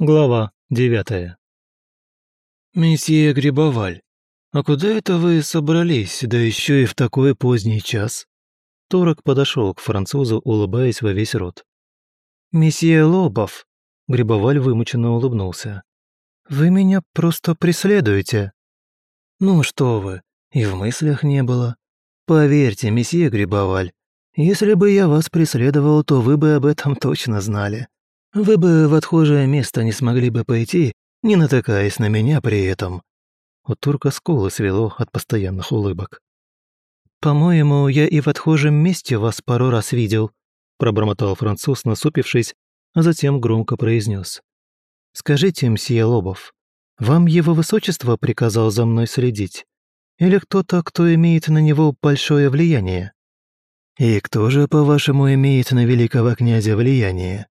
Глава девятая. «Месье Грибоваль, а куда это вы собрались, да еще и в такой поздний час?» Турок подошел к французу, улыбаясь во весь рот. «Месье Лобов», — Грибоваль вымученно улыбнулся, — «вы меня просто преследуете». «Ну что вы, и в мыслях не было. Поверьте, месье Грибоваль, если бы я вас преследовал, то вы бы об этом точно знали. Вы бы в отхожее место не смогли бы пойти, не натыкаясь на меня при этом». У турка скулы свело от постоянных улыбок. «По-моему, я и в отхожем месте вас пару раз видел», пробормотал француз, насупившись, а затем громко произнес. «Скажите, мсье Лобов, вам его высочество приказал за мной следить? Или кто-то, кто имеет на него большое влияние?» «И кто же, по-вашему, имеет на великого князя влияние?»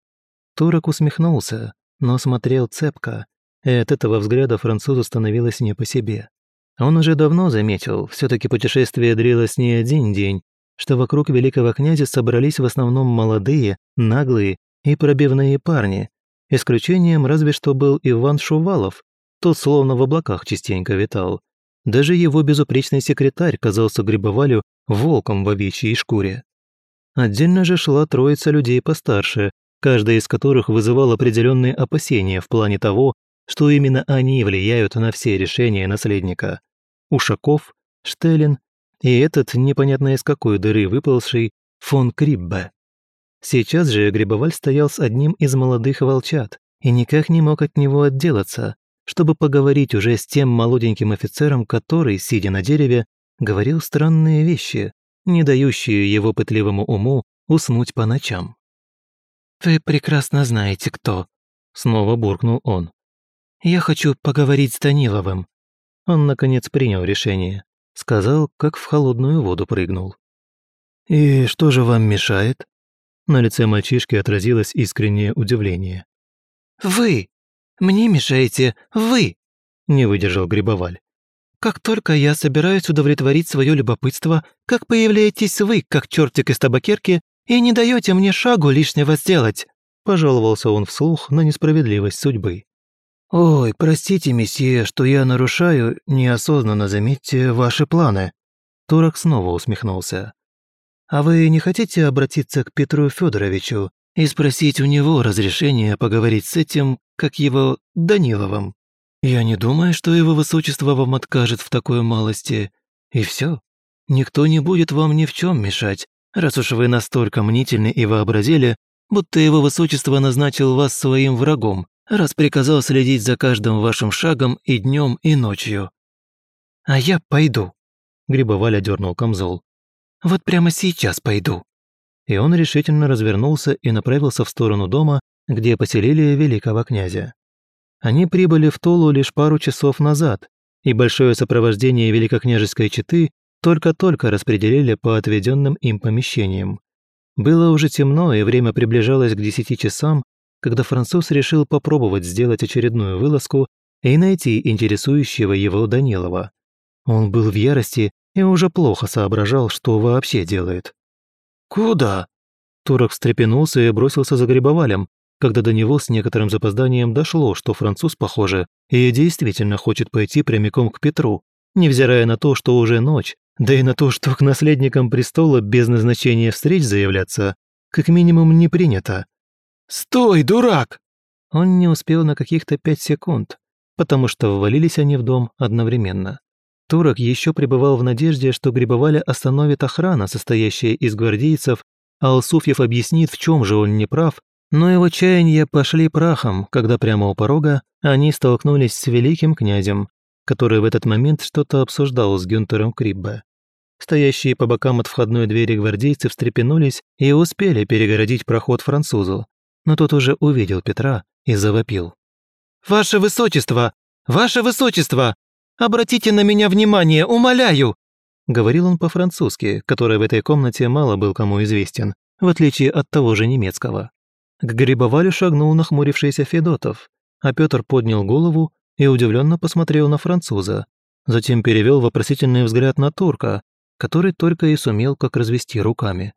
Турок усмехнулся, но смотрел цепко, и от этого взгляда французу становилось не по себе. Он уже давно заметил, все таки путешествие длилось не один день, что вокруг великого князя собрались в основном молодые, наглые и пробивные парни. Исключением разве что был Иван Шувалов, тот словно в облаках частенько витал. Даже его безупречный секретарь казался Грибовалю волком в овечьей шкуре. Отдельно же шла троица людей постарше, каждая из которых вызывал определенные опасения в плане того, что именно они влияют на все решения наследника. Ушаков, Штеллин и этот непонятно из какой дыры выползший фон Криббе. Сейчас же Грибоваль стоял с одним из молодых волчат и никак не мог от него отделаться, чтобы поговорить уже с тем молоденьким офицером, который, сидя на дереве, говорил странные вещи, не дающие его пытливому уму уснуть по ночам. «Вы прекрасно знаете, кто», — снова буркнул он. «Я хочу поговорить с Даниловым». Он, наконец, принял решение. Сказал, как в холодную воду прыгнул. «И что же вам мешает?» На лице мальчишки отразилось искреннее удивление. «Вы! Мне мешаете вы!» Не выдержал Грибоваль. «Как только я собираюсь удовлетворить свое любопытство, как появляетесь вы, как чертик из табакерки, и не даете мне шагу лишнего сделать», – пожаловался он вслух на несправедливость судьбы. «Ой, простите, месье, что я нарушаю, неосознанно заметьте, ваши планы». Турок снова усмехнулся. «А вы не хотите обратиться к Петру Федоровичу и спросить у него разрешения поговорить с этим, как его, Даниловым? Я не думаю, что его высочество вам откажет в такой малости. И все. Никто не будет вам ни в чем мешать, раз уж вы настолько мнительны и вообразили, будто его высочество назначил вас своим врагом, раз приказал следить за каждым вашим шагом и днем, и ночью. А я пойду. Грибоваля дернул камзол. Вот прямо сейчас пойду. И он решительно развернулся и направился в сторону дома, где поселили великого князя. Они прибыли в Тулу лишь пару часов назад, и большое сопровождение великокняжеской четы только-только распределили по отведенным им помещениям. Было уже темно, и время приближалось к десяти часам, когда француз решил попробовать сделать очередную вылазку и найти интересующего его Данилова. Он был в ярости и уже плохо соображал, что вообще делает. «Куда?» Турок встрепенулся и бросился за грибовалем, когда до него с некоторым запозданием дошло, что француз, похоже, и действительно хочет пойти прямиком к Петру, невзирая на то, что уже ночь, да и на то, что к наследникам престола без назначения встреч заявляться, как минимум не принято. «Стой, дурак!» Он не успел на каких-то пять секунд, потому что ввалились они в дом одновременно. Турок еще пребывал в надежде, что Грибоваля остановит охрана, состоящая из гвардейцев, а Алсуфьев объяснит, в чем же он не прав, но его чаяния пошли прахом, когда прямо у порога они столкнулись с великим князем, который в этот момент что-то обсуждал с Гюнтером Криббе. Стоящие по бокам от входной двери гвардейцы встрепенулись и успели перегородить проход французу, но тот уже увидел Петра и завопил. «Ваше Высочество! Ваше Высочество! Обратите на меня внимание, умоляю!» Говорил он по-французски, который в этой комнате мало был кому известен, в отличие от того же немецкого. К Грибовалю шагнул нахмурившийся Федотов, а Петр поднял голову и удивленно посмотрел на француза, затем перевел вопросительный взгляд на турка, который только и сумел как развести руками.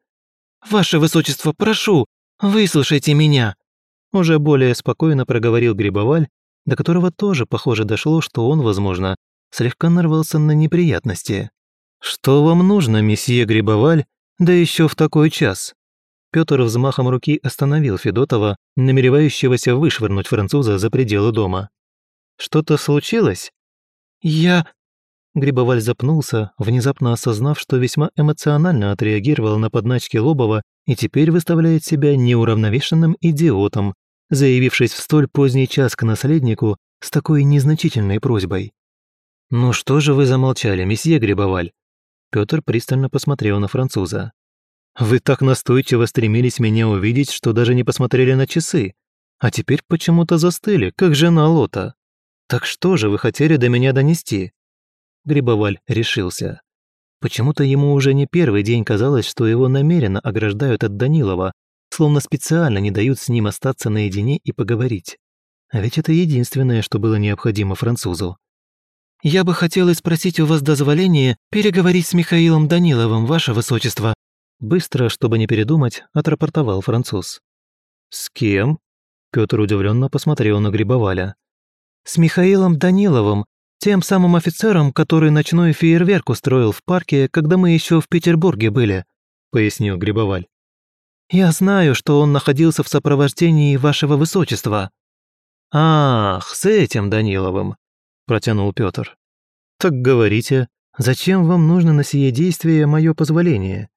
«Ваше высочество, прошу, выслушайте меня!» Уже более спокойно проговорил Грибоваль, до которого тоже, похоже, дошло, что он, возможно, слегка нарвался на неприятности. «Что вам нужно, месье Грибоваль, да еще в такой час?» Петр взмахом руки остановил Федотова, намеревающегося вышвырнуть француза за пределы дома. «Что-то случилось?» «Я...» Грибоваль запнулся, внезапно осознав, что весьма эмоционально отреагировал на подначки Лобова и теперь выставляет себя неуравновешенным идиотом, заявившись в столь поздний час к наследнику с такой незначительной просьбой. «Ну что же вы замолчали, месье Грибоваль?» Петр пристально посмотрел на француза. «Вы так настойчиво стремились меня увидеть, что даже не посмотрели на часы, а теперь почему-то застыли, как жена Лота. Так что же вы хотели до меня донести?» Грибоваль решился. Почему-то ему уже не первый день казалось, что его намеренно ограждают от Данилова, словно специально не дают с ним остаться наедине и поговорить. А ведь это единственное, что было необходимо французу. «Я бы хотел спросить у вас дозволения переговорить с Михаилом Даниловым, ваше высочество». Быстро, чтобы не передумать, отрапортовал француз. «С кем?» Петр удивленно посмотрел на Грибоваля. «С Михаилом Даниловым, тем самым офицером, который ночной фейерверк устроил в парке, когда мы еще в Петербурге были», — пояснил Грибоваль. «Я знаю, что он находился в сопровождении вашего высочества». «Ах, с этим Даниловым», — протянул Петр. «Так говорите, зачем вам нужно на сие действие мое позволение?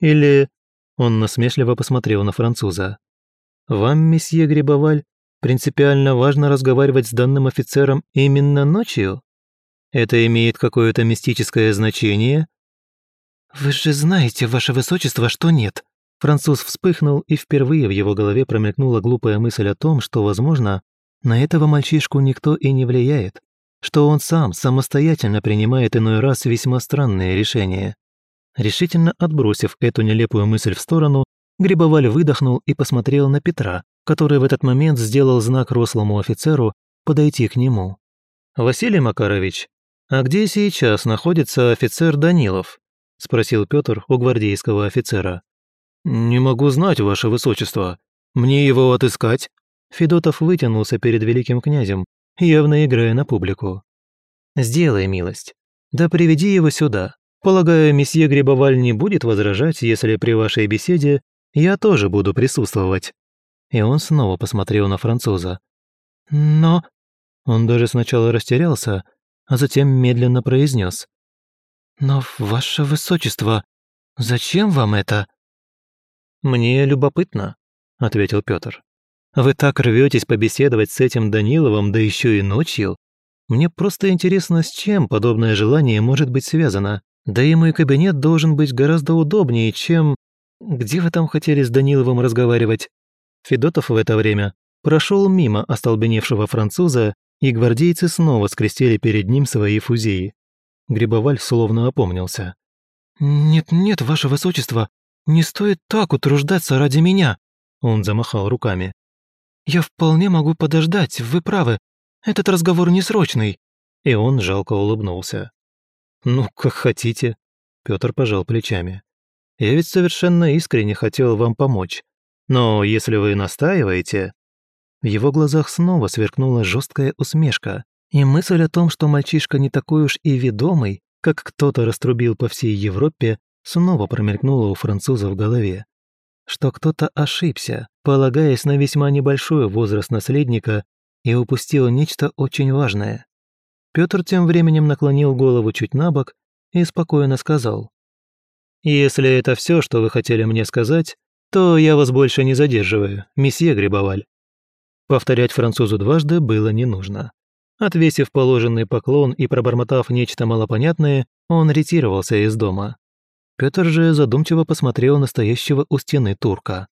Или...» Он насмешливо посмотрел на француза. «Вам, месье Грибоваль, принципиально важно разговаривать с данным офицером именно ночью?» Это имеет какое-то мистическое значение?» «Вы же знаете, ваше высочество, что нет». Француз вспыхнул, и впервые в его голове промелькнула глупая мысль о том, что, возможно, на этого мальчишку никто и не влияет, что он сам самостоятельно принимает иной раз весьма странные решения. Решительно отбросив эту нелепую мысль в сторону, Грибоваль выдохнул и посмотрел на Петра, который в этот момент сделал знак рослому офицеру подойти к нему. «Василий Макарович, «А где сейчас находится офицер Данилов?» – спросил Петр у гвардейского офицера. «Не могу знать, ваше высочество. Мне его отыскать?» Федотов вытянулся перед великим князем, явно играя на публику. «Сделай милость. Да приведи его сюда. Полагаю, месье Грибоваль не будет возражать, если при вашей беседе я тоже буду присутствовать». И он снова посмотрел на француза. «Но...» Он даже сначала растерялся, а затем медленно произнес. «Но, ваше высочество, зачем вам это?» «Мне любопытно», — ответил Петр. «Вы так рветесь побеседовать с этим Даниловым, да еще и ночью. Мне просто интересно, с чем подобное желание может быть связано. Да и мой кабинет должен быть гораздо удобнее, чем... Где вы там хотели с Даниловым разговаривать?» Федотов в это время прошел мимо остолбеневшего француза и гвардейцы снова скрестили перед ним свои фузеи. Грибоваль словно опомнился. «Нет-нет, ваше высочество, не стоит так утруждаться ради меня!» Он замахал руками. «Я вполне могу подождать, вы правы. Этот разговор не срочный». И он жалко улыбнулся. «Ну, как хотите», — Петр пожал плечами. «Я ведь совершенно искренне хотел вам помочь. Но если вы настаиваете...» В его глазах снова сверкнула жесткая усмешка, и мысль о том, что мальчишка не такой уж и ведомый, как кто-то раструбил по всей Европе, снова промелькнула у француза в голове. Что кто-то ошибся, полагаясь на весьма небольшой возраст наследника, и упустил нечто очень важное. Петр тем временем наклонил голову чуть на бок и спокойно сказал. «Если это все, что вы хотели мне сказать, то я вас больше не задерживаю, месье Грибоваль». Повторять французу дважды было не нужно. Отвесив положенный поклон и пробормотав нечто малопонятное, он ретировался из дома. Петр же задумчиво посмотрел на стоящего у стены турка.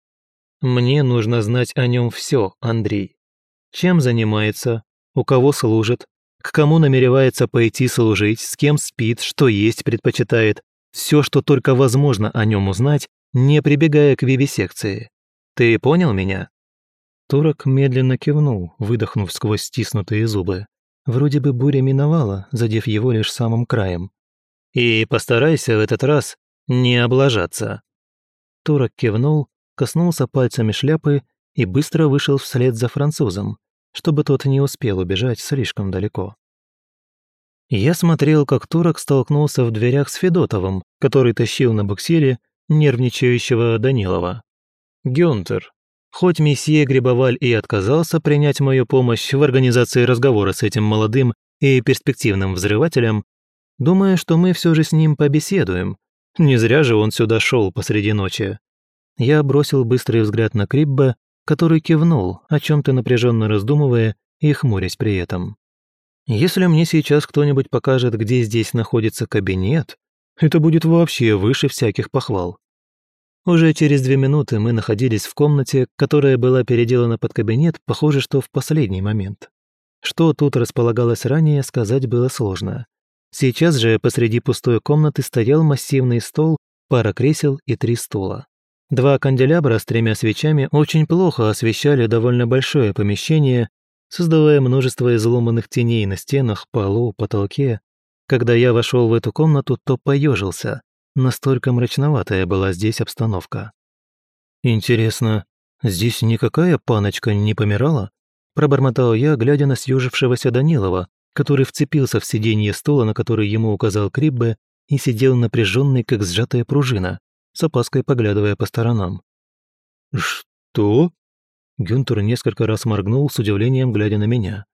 «Мне нужно знать о нем все, Андрей. Чем занимается, у кого служит, к кому намеревается пойти служить, с кем спит, что есть предпочитает, все, что только возможно о нем узнать, не прибегая к вивисекции. Ты понял меня?» Турок медленно кивнул, выдохнув сквозь стиснутые зубы. Вроде бы буря миновала, задев его лишь самым краем. «И постарайся в этот раз не облажаться». Турок кивнул, коснулся пальцами шляпы и быстро вышел вслед за французом, чтобы тот не успел убежать слишком далеко. Я смотрел, как турок столкнулся в дверях с Федотовым, который тащил на буксире нервничающего Данилова. Гюнтер, хоть месье Грибоваль и отказался принять мою помощь в организации разговора с этим молодым и перспективным взрывателем, думая, что мы все же с ним побеседуем. Не зря же он сюда шел посреди ночи. Я бросил быстрый взгляд на Крибба, который кивнул, о чем то напряженно раздумывая и хмурясь при этом. Если мне сейчас кто-нибудь покажет, где здесь находится кабинет, это будет вообще выше всяких похвал. Уже через две минуты мы находились в комнате, которая была переделана под кабинет, похоже, что в последний момент. Что тут располагалось ранее, сказать было сложно. Сейчас же посреди пустой комнаты стоял массивный стол, пара кресел и три стула. Два канделябра с тремя свечами очень плохо освещали довольно большое помещение, создавая множество изломанных теней на стенах, полу, потолке. Когда я вошел в эту комнату, то поежился. Настолько мрачноватая была здесь обстановка. «Интересно, здесь никакая паночка не помирала?» Пробормотал я, глядя на съежившегося Данилова, который вцепился в сиденье стула, на который ему указал Криббе, и сидел напряженный, как сжатая пружина, с опаской поглядывая по сторонам. «Что?» Гюнтер несколько раз моргнул с удивлением, глядя на меня.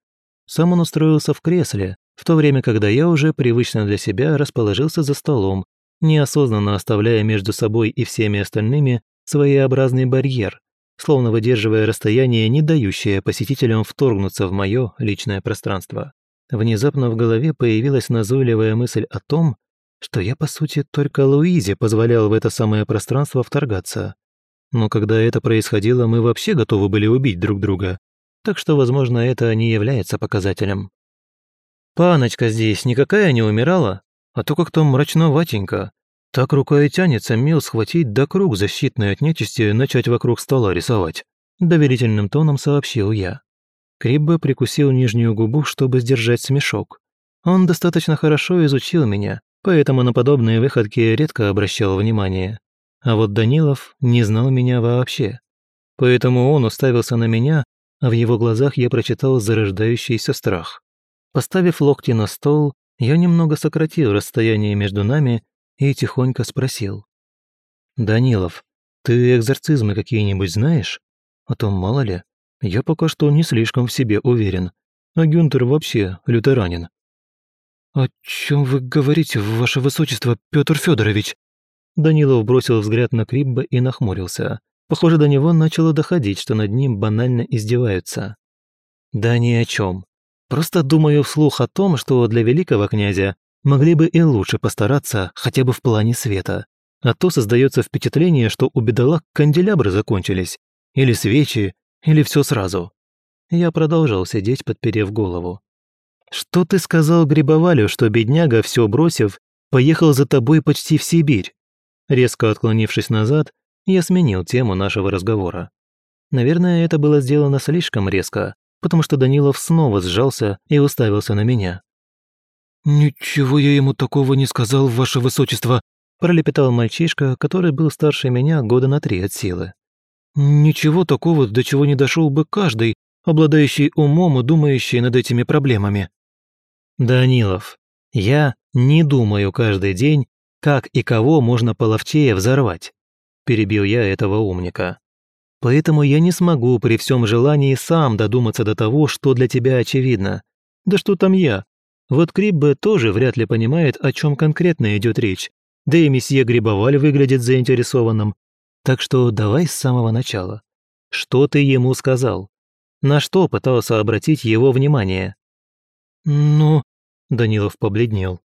Сам он устроился в кресле, в то время, когда я уже привычно для себя расположился за столом, неосознанно оставляя между собой и всеми остальными своеобразный барьер, словно выдерживая расстояние, не дающее посетителям вторгнуться в мое личное пространство. Внезапно в голове появилась назойливая мысль о том, что я, по сути, только Луизе позволял в это самое пространство вторгаться. Но когда это происходило, мы вообще готовы были убить друг друга. Так что, возможно, это не является показателем. «Паночка здесь никакая не умирала, а то как-то мрачноватенько. Так рука и тянется мел схватить да круг защитной от нечисти начать вокруг стола рисовать», доверительным тоном сообщил я. Криббе прикусил нижнюю губу, чтобы сдержать смешок. Он достаточно хорошо изучил меня, поэтому на подобные выходки редко обращал внимание. А вот Данилов не знал меня вообще. Поэтому он уставился на меня, а в его глазах я прочитал зарождающийся страх. Поставив локти на стол, я немного сократил расстояние между нами и тихонько спросил. «Данилов, ты экзорцизмы какие-нибудь знаешь? А то мало ли, я пока что не слишком в себе уверен, а Гюнтер вообще лютеранин». «О чем вы говорите, ваше высочество, Петр Федорович? Данилов бросил взгляд на Крибба и нахмурился. Похоже, до него начало доходить, что над ним банально издеваются. «Да ни о чем. Просто думаю вслух о том, что для великого князя могли бы и лучше постараться хотя бы в плане света. А то создается впечатление, что у бедолаг канделябры закончились. Или свечи, или все сразу». Я продолжал сидеть, подперев голову. «Что ты сказал Грибовалю, что бедняга, все бросив, поехал за тобой почти в Сибирь?» Резко отклонившись назад, я сменил тему нашего разговора. Наверное, это было сделано слишком резко, потому что Данилов снова сжался и уставился на меня. «Ничего я ему такого не сказал, ваше высочество», пролепетал мальчишка, который был старше меня года на три от силы. «Ничего такого, до чего не дошел бы каждый, обладающий умом и думающий над этими проблемами». «Данилов, я не думаю каждый день как и кого можно половчее взорвать. Перебил я этого умника. Поэтому я не смогу при всем желании сам додуматься до того, что для тебя очевидно. Да что там я? Вот Криббе тоже вряд ли понимает, о чем конкретно идет речь. Да и месье Грибоваль выглядит заинтересованным. Так что давай с самого начала. Что ты ему сказал? На что пытался обратить его внимание? «Ну...» — Данилов побледнел.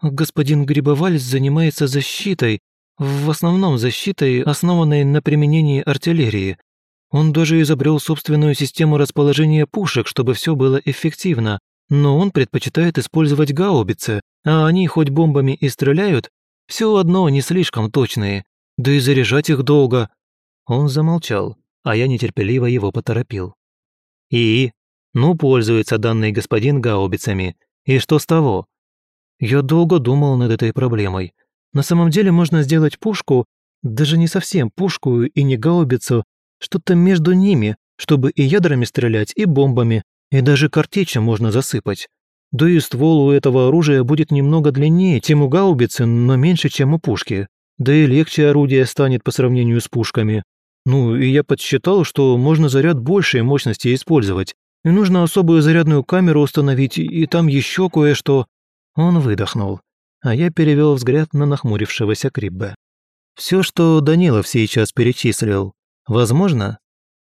Господин Грибоваль занимается защитой, в основном защитой, основанной на применении артиллерии. Он даже изобрел собственную систему расположения пушек, чтобы все было эффективно, но он предпочитает использовать гаубицы, а они хоть бомбами и стреляют, все одно не слишком точные, да и заряжать их долго. Он замолчал, а я нетерпеливо его поторопил. И? Ну, пользуется данный господин гаубицами. И что с того? Я долго думал над этой проблемой. На самом деле можно сделать пушку, даже не совсем пушку и не гаубицу, Что-то между ними, чтобы и ядрами стрелять, и бомбами, и даже картечем можно засыпать. Да и ствол у этого оружия будет немного длиннее, чем у гаубицы, но меньше, чем у пушки. Да и легче орудие станет по сравнению с пушками. Ну, и я подсчитал, что можно заряд большей мощности использовать. И нужно особую зарядную камеру установить, и там еще кое-что. Он выдохнул, а я перевел взгляд на нахмурившегося Криббе. Все, что Данилов сейчас перечислил, возможно?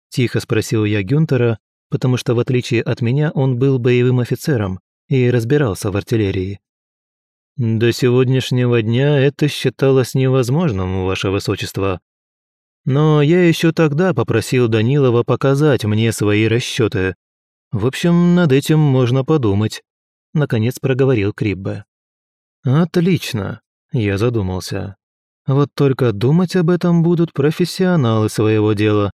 Тихо спросил я Гюнтера, потому что в отличие от меня он был боевым офицером и разбирался в артиллерии. До сегодняшнего дня это считалось невозможным, ваше высочество, но я еще тогда попросил Данилова показать мне свои расчеты. В общем, над этим можно подумать», — наконец проговорил Криббе. «Отлично», — я задумался. «Вот только думать об этом будут профессионалы своего дела.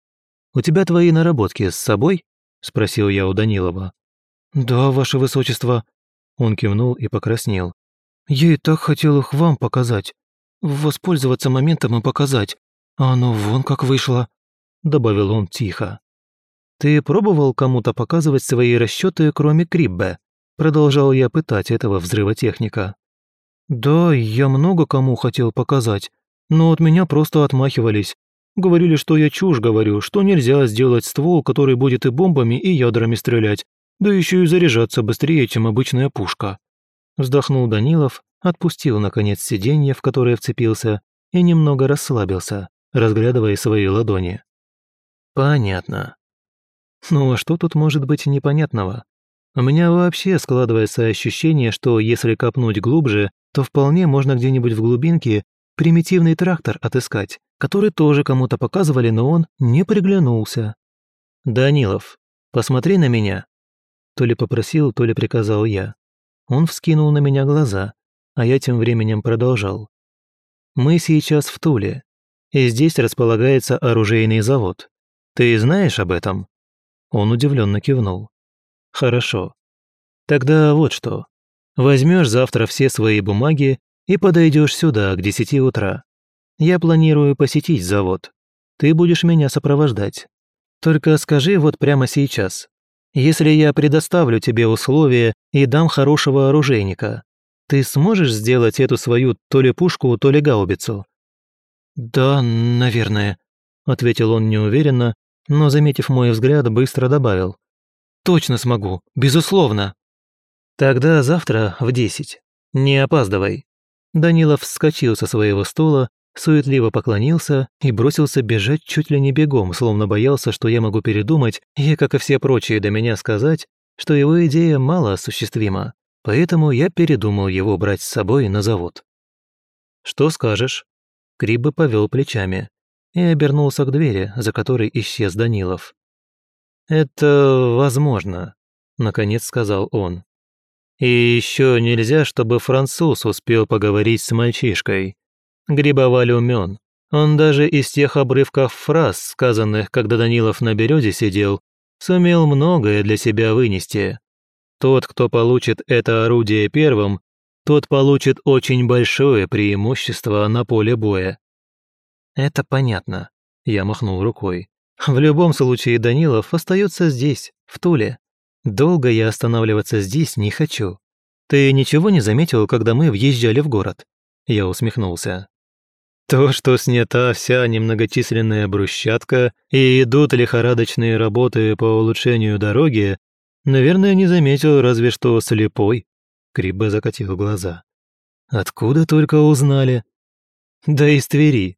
У тебя твои наработки с собой?» — спросил я у Данилова. «Да, ваше высочество», — он кивнул и покраснел. «Я и так хотел их вам показать. Воспользоваться моментом и показать. «А оно вон как вышло», — добавил он тихо. «Ты пробовал кому-то показывать свои расчеты, кроме Криббе?» Продолжал я пытать этого взрывотехника. «Да, я много кому хотел показать, но от меня просто отмахивались. Говорили, что я чушь говорю, что нельзя сделать ствол, который будет и бомбами, и ядрами стрелять, да еще и заряжаться быстрее, чем обычная пушка». Вздохнул Данилов, отпустил, наконец, сиденье, в которое вцепился, и немного расслабился разглядывая свои ладони. «Понятно. Ну а что тут может быть непонятного? У меня вообще складывается ощущение, что если копнуть глубже, то вполне можно где-нибудь в глубинке примитивный трактор отыскать, который тоже кому-то показывали, но он не приглянулся. «Данилов, посмотри на меня», то ли попросил, то ли приказал я. Он вскинул на меня глаза, а я тем временем продолжал. «Мы сейчас в Туле, и здесь располагается оружейный завод. Ты знаешь об этом?» Он удивленно кивнул. «Хорошо. Тогда вот что. Возьмешь завтра все свои бумаги и подойдешь сюда к десяти утра. Я планирую посетить завод. Ты будешь меня сопровождать. Только скажи вот прямо сейчас. Если я предоставлю тебе условия и дам хорошего оружейника, ты сможешь сделать эту свою то ли пушку, то ли гаубицу? «Да, наверное», — ответил он неуверенно, но, заметив мой взгляд, быстро добавил. «Точно смогу, безусловно». «Тогда завтра в десять. Не опаздывай». Данилов вскочил со своего стула, суетливо поклонился и бросился бежать чуть ли не бегом, словно боялся, что я могу передумать и, как и все прочие до меня, сказать, что его идея мало осуществима, поэтому я передумал его брать с собой на завод. «Что скажешь?» Крибы повел плечами и обернулся к двери, за которой исчез Данилов. «Это возможно», — наконец сказал он. «И еще нельзя, чтобы француз успел поговорить с мальчишкой. Грибоваль умен. Он даже из тех обрывков фраз, сказанных, когда Данилов на березе сидел, сумел многое для себя вынести. Тот, кто получит это орудие первым, тот получит очень большое преимущество на поле боя. Это понятно, я махнул рукой. В любом случае Данилов остается здесь, в Туле. Долго я останавливаться здесь не хочу. Ты ничего не заметил, когда мы въезжали в город? Я усмехнулся. То, что снята вся немногочисленная брусчатка и идут лихорадочные работы по улучшению дороги, наверное, не заметил разве что слепой. Крибе закатил глаза. «Откуда только узнали?» «Да из Твери.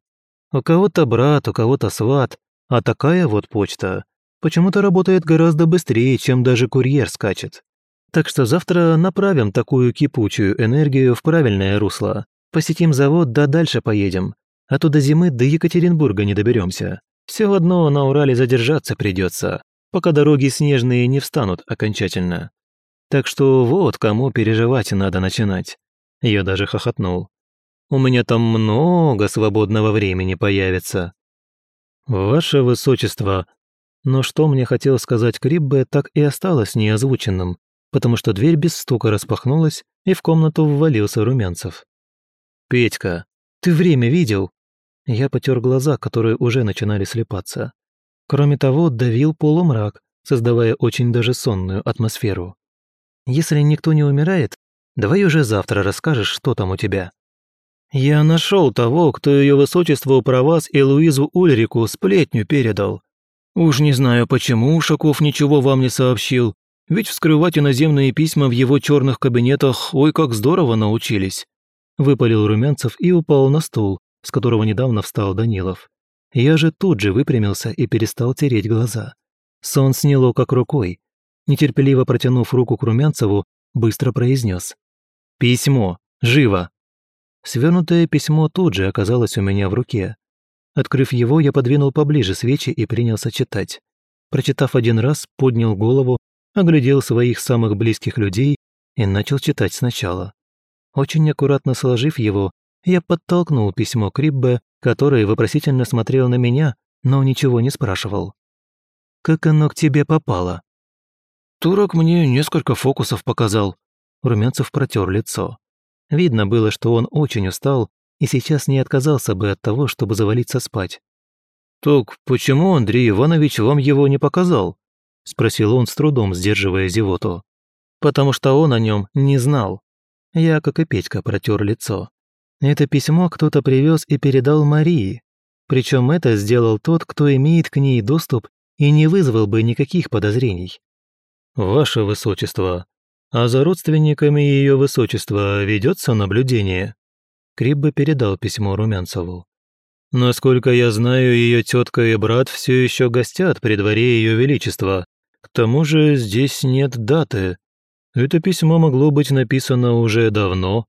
У кого-то брат, у кого-то сват, а такая вот почта почему-то работает гораздо быстрее, чем даже курьер скачет. Так что завтра направим такую кипучую энергию в правильное русло. Посетим завод, да дальше поедем. А то до зимы до Екатеринбурга не доберемся. Все одно на Урале задержаться придется, пока дороги снежные не встанут окончательно. Так что вот кому переживать надо начинать. Я даже хохотнул. У меня там много свободного времени появится. Ваше Высочество, но что мне хотел сказать Криббе, так и осталось неозвученным, потому что дверь без стука распахнулась, и в комнату ввалился Румянцев. «Петька, ты время видел?» Я потер глаза, которые уже начинали слепаться. Кроме того, давил полумрак, создавая очень даже сонную атмосферу. «Если никто не умирает, давай уже завтра расскажешь, что там у тебя». «Я нашел того, кто ее высочеству про вас и Луизу Ульрику сплетню передал. Уж не знаю, почему Ушаков ничего вам не сообщил, ведь вскрывать иноземные письма в его черных кабинетах ой как здорово научились». Выпалил Румянцев и упал на стул, с которого недавно встал Данилов. Я же тут же выпрямился и перестал тереть глаза. Сон сняло как рукой. Нетерпеливо протянув руку к Румянцеву, быстро произнес: «Письмо! Живо!» Свернутое письмо тут же оказалось у меня в руке. Открыв его, я подвинул поближе свечи и принялся читать. Прочитав один раз, поднял голову, оглядел своих самых близких людей и начал читать сначала. Очень аккуратно сложив его, я подтолкнул письмо Криббе, который вопросительно смотрел на меня, но ничего не спрашивал. «Как оно к тебе попало?» «Турок мне несколько фокусов показал», — Румянцев протер лицо. Видно было, что он очень устал и сейчас не отказался бы от того, чтобы завалиться спать. «Так почему Андрей Иванович вам его не показал?» – спросил он с трудом, сдерживая зевоту. «Потому что он о нем не знал». Я, как и Петька, протер лицо. Это письмо кто-то привез и передал Марии. Причем это сделал тот, кто имеет к ней доступ и не вызвал бы никаких подозрений. «Ваше Высочество, а за родственниками ее высочества ведется наблюдение?» Криббе передал письмо Румянцеву. «Насколько я знаю, ее тетка и брат все еще гостят при дворе ее величества. К тому же здесь нет даты. Это письмо могло быть написано уже давно».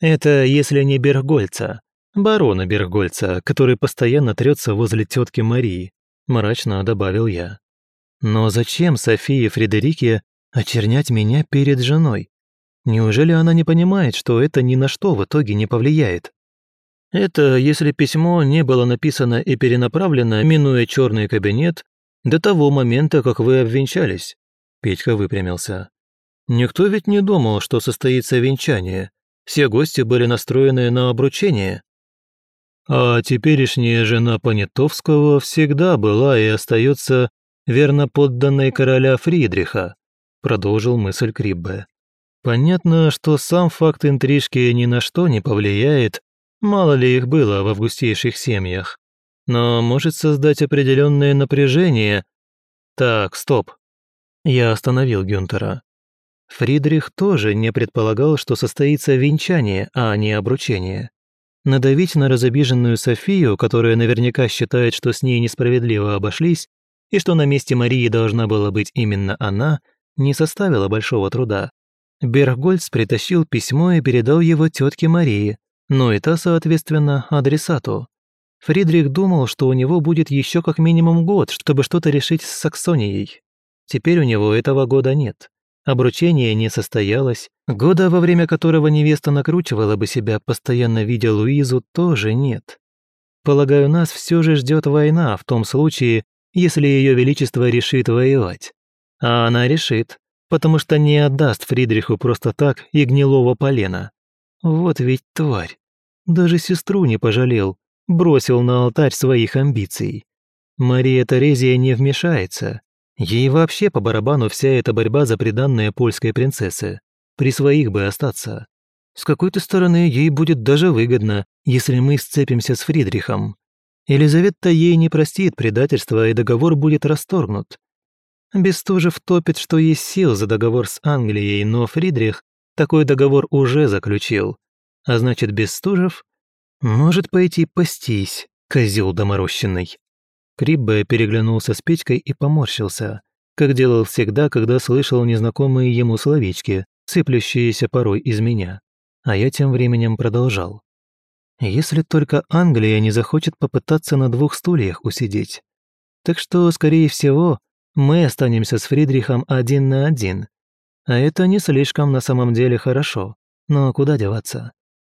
«Это если не Бергольца, барона Бергольца, который постоянно трется возле тетки Марии», мрачно добавил я. «Но зачем Софии Фредерике Очернять меня перед женой? Неужели она не понимает, что это ни на что в итоге не повлияет? Это если письмо не было написано и перенаправлено, минуя черный кабинет, до того момента, как вы обвенчались. Петька выпрямился. Никто ведь не думал, что состоится венчание. Все гости были настроены на обручение. А теперешняя жена Понятовского всегда была и остается верно подданной короля Фридриха, продолжил мысль Криббе. Понятно, что сам факт интрижки ни на что не повлияет, мало ли их было в августейших семьях, но может создать определенное напряжение. Так, стоп. Я остановил Гюнтера. Фридрих тоже не предполагал, что состоится венчание, а не обручение. Надавить на разобиженную Софию, которая наверняка считает, что с ней несправедливо обошлись, и что на месте Марии должна была быть именно она – не составило большого труда. Бергольц притащил письмо и передал его тетке Марии, но и та, соответственно, адресату. Фридрих думал, что у него будет еще как минимум год, чтобы что-то решить с Саксонией. Теперь у него этого года нет. Обручение не состоялось, года, во время которого невеста накручивала бы себя, постоянно видя Луизу, тоже нет. Полагаю, нас все же ждет война в том случае, если Ее Величество решит воевать. А она решит, потому что не отдаст Фридриху просто так и гнилого полена. Вот ведь тварь. Даже сестру не пожалел, бросил на алтарь своих амбиций. Мария Терезия не вмешается. Ей вообще по барабану вся эта борьба за приданное польской принцессы. При своих бы остаться. С какой-то стороны ей будет даже выгодно, если мы сцепимся с Фридрихом. Елизавета ей не простит предательства, и договор будет расторгнут. Бестужев топит, что есть сил за договор с Англией, но Фридрих такой договор уже заключил. А значит, Бестужев может пойти пастись, козел доморощенный. Криббе переглянулся с Петькой и поморщился, как делал всегда, когда слышал незнакомые ему словечки, сыплющиеся порой из меня. А я тем временем продолжал. Если только Англия не захочет попытаться на двух стульях усидеть. Так что, скорее всего, мы останемся с Фридрихом один на один. А это не слишком на самом деле хорошо. Но куда деваться?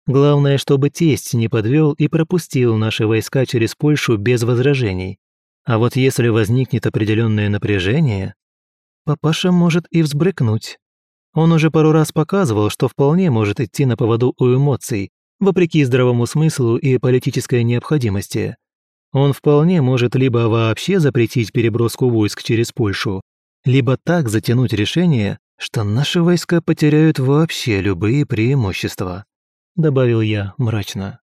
Главное, чтобы тесть не подвел и пропустил наши войска через Польшу без возражений. А вот если возникнет определенное напряжение, папаша может и взбрыкнуть. Он уже пару раз показывал, что вполне может идти на поводу у эмоций, вопреки здравому смыслу и политической необходимости. Он вполне может либо вообще запретить переброску войск через Польшу, либо так затянуть решение, что наши войска потеряют вообще любые преимущества», — добавил я мрачно.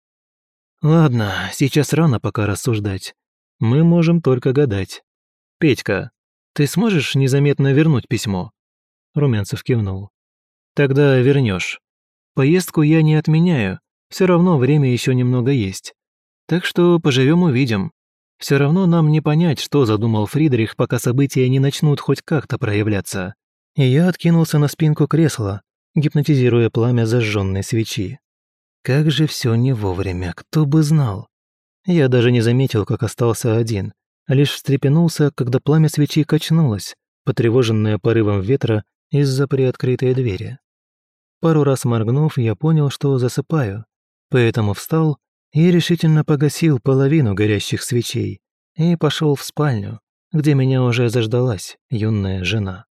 «Ладно, сейчас рано пока рассуждать. Мы можем только гадать. Петька, ты сможешь незаметно вернуть письмо?» Румянцев кивнул. «Тогда вернешь. Поездку я не отменяю, все равно время еще немного есть. Так что поживем-увидим. Все равно нам не понять, что задумал Фридрих, пока события не начнут хоть как-то проявляться и я откинулся на спинку кресла, гипнотизируя пламя зажженной свечи. Как же все не вовремя, кто бы знал. Я даже не заметил, как остался один, лишь встрепенулся, когда пламя свечи качнулось, потревоженное порывом ветра из-за приоткрытой двери. Пару раз моргнув, я понял, что засыпаю, поэтому встал и решительно погасил половину горящих свечей и пошел в спальню, где меня уже заждалась юная жена.